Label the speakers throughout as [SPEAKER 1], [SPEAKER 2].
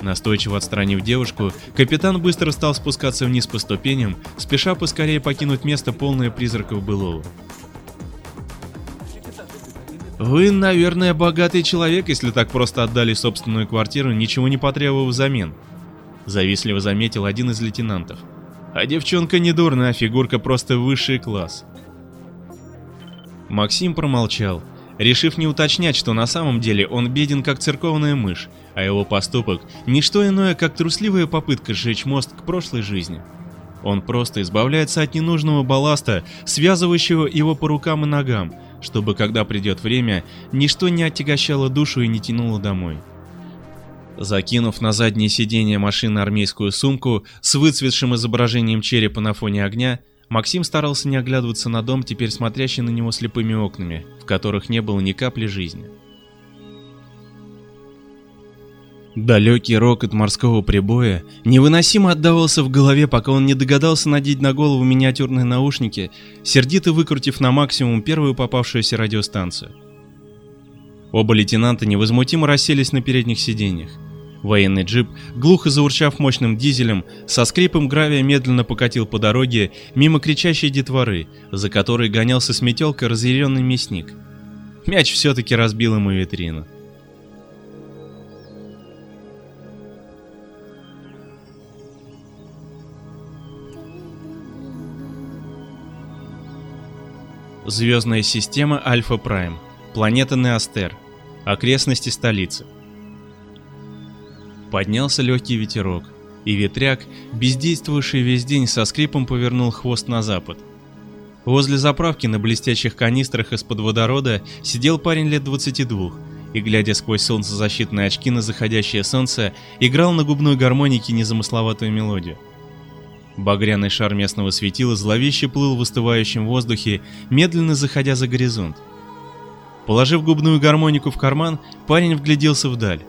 [SPEAKER 1] Настойчиво отстранив девушку, капитан быстро стал спускаться вниз по ступеням, спеша поскорее покинуть место полное призраков былого. «Вы, наверное, богатый человек, если так просто отдали собственную квартиру, ничего не потребовав взамен», — завистливо заметил один из лейтенантов. «А девчонка не дурная, фигурка просто высший класс». Максим промолчал, решив не уточнять, что на самом деле он беден как церковная мышь, а его поступок – ничто иное, как трусливая попытка сжечь мост к прошлой жизни. Он просто избавляется от ненужного балласта, связывающего его по рукам и ногам, чтобы, когда придет время, ничто не отягощало душу и не тянуло домой. Закинув на заднее сиденье машины армейскую сумку с выцветшим изображением черепа на фоне огня, Максим старался не оглядываться на дом, теперь смотрящий на него слепыми окнами, в которых не было ни капли жизни. Далекий рокот морского прибоя невыносимо отдавался в голове, пока он не догадался надеть на голову миниатюрные наушники, сердито выкрутив на максимум первую попавшуюся радиостанцию. Оба лейтенанта невозмутимо расселись на передних сиденьях. Военный джип, глухо заурчав мощным дизелем, со скрипом гравия медленно покатил по дороге мимо кричащей детворы, за которой гонялся с метелкой разъяренный мясник. Мяч все-таки разбил ему витрину. Звездная система Альфа Прайм. Планета Неостер. Окрестности столицы. Поднялся легкий ветерок, и ветряк, бездействовавший весь день, со скрипом повернул хвост на запад. Возле заправки на блестящих канистрах из-под водорода сидел парень лет 22 и, глядя сквозь солнцезащитные очки на заходящее солнце, играл на губной гармонике незамысловатую мелодию. Багряный шар местного светила зловеще плыл в остывающем воздухе, медленно заходя за горизонт. Положив губную гармонику в карман, парень вгляделся вдаль.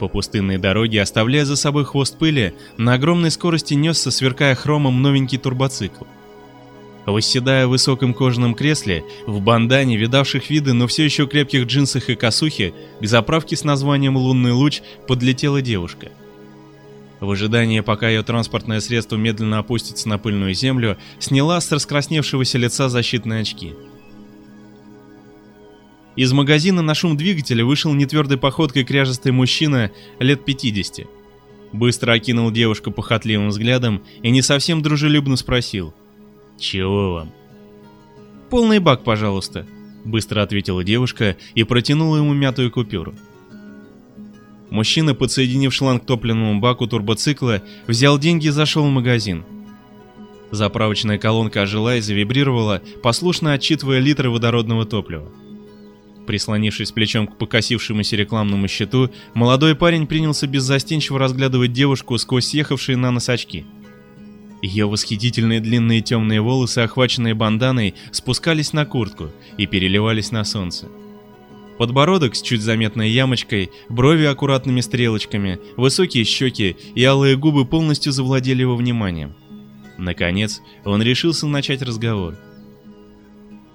[SPEAKER 1] По пустынной дороге, оставляя за собой хвост пыли, на огромной скорости несся, сверкая хромом, новенький турбоцикл. Восседая в высоком кожаном кресле, в бандане, видавших виды, но все еще крепких джинсах и косухе, к заправке с названием «Лунный луч» подлетела девушка. В ожидании, пока ее транспортное средство медленно опустится на пыльную землю, сняла с раскрасневшегося лица защитные очки – из магазина на шум двигателя вышел нетвердой походкой кряжестый мужчина лет 50. Быстро окинул девушку похотливым взглядом и не совсем дружелюбно спросил. «Чего вам?» «Полный бак, пожалуйста», — быстро ответила девушка и протянула ему мятую купюру. Мужчина, подсоединив шланг к топливному баку турбоцикла, взял деньги и зашел в магазин. Заправочная колонка ожила и завибрировала, послушно отчитывая литры водородного топлива. Прислонившись плечом к покосившемуся рекламному щиту, молодой парень принялся беззастенчиво разглядывать девушку сквозь съехавшие на нос очки. Ее восхитительные длинные темные волосы, охваченные банданой, спускались на куртку и переливались на солнце. Подбородок с чуть заметной ямочкой, брови аккуратными стрелочками, высокие щеки и алые губы полностью завладели его вниманием. Наконец, он решился начать разговор.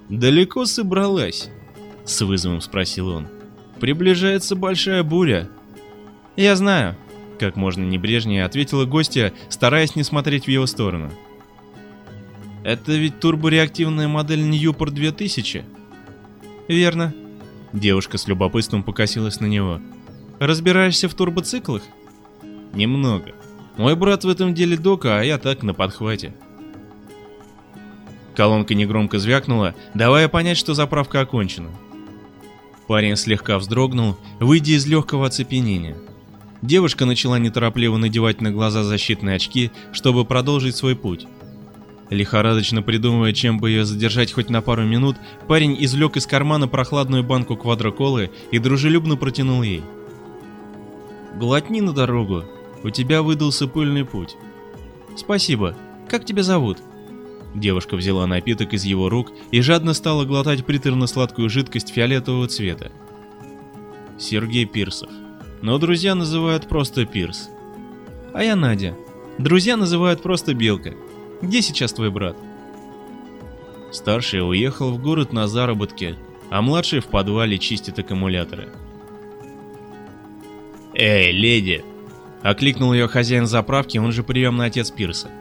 [SPEAKER 1] «Далеко собралась?» — с вызовом спросил он. «Приближается большая буря». «Я знаю», — как можно небрежнее ответила гостья, стараясь не смотреть в его сторону. «Это ведь турбореактивная модель Ньюпорт 2000?» «Верно». Девушка с любопытством покосилась на него. «Разбираешься в турбоциклах?» «Немного. Мой брат в этом деле дока, а я так на подхвате». Колонка негромко звякнула, давая понять, что заправка окончена. Парень слегка вздрогнул, выйдя из легкого оцепенения. Девушка начала неторопливо надевать на глаза защитные очки, чтобы продолжить свой путь. Лихорадочно придумывая, чем бы ее задержать хоть на пару минут, парень извлек из кармана прохладную банку квадроколы и дружелюбно протянул ей. «Глотни на дорогу, у тебя выдался пыльный путь». «Спасибо. Как тебя зовут?» Девушка взяла напиток из его рук и жадно стала глотать приторно-сладкую жидкость фиолетового цвета. Сергей Пирсов. Но друзья называют просто Пирс. А я Надя. Друзья называют просто Белка. Где сейчас твой брат? Старший уехал в город на заработки, а младший в подвале чистит аккумуляторы. «Эй, леди!» Окликнул ее хозяин заправки, он же приемный отец Пирса.